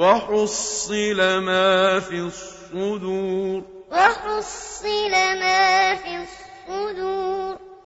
وَحُصِّلَ مَا فِي الصُّدُورِ. وَحُصِّلَ مَا